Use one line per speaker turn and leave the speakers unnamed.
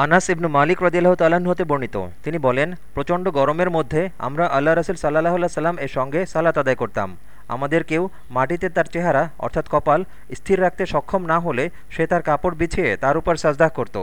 আনাস ইবনু মালিক রদিল্লাহ তালাহ হতে বর্ণিত। তিনি বলেন, প্রচণ্ড গরমের মধ্যে আমরা আল্লাহ রসুল সাল্লাহ সাল্লাম এর সঙ্গে সালাত আদায় করতাম। আমাদের কেউ মাটিতে তার চেহারা, অর্থাৎ কপাল, স্থির রাখতে সক্ষম না হলে সে তার কাপড় বিছিয়ে তার উপর সাজদাহ করত।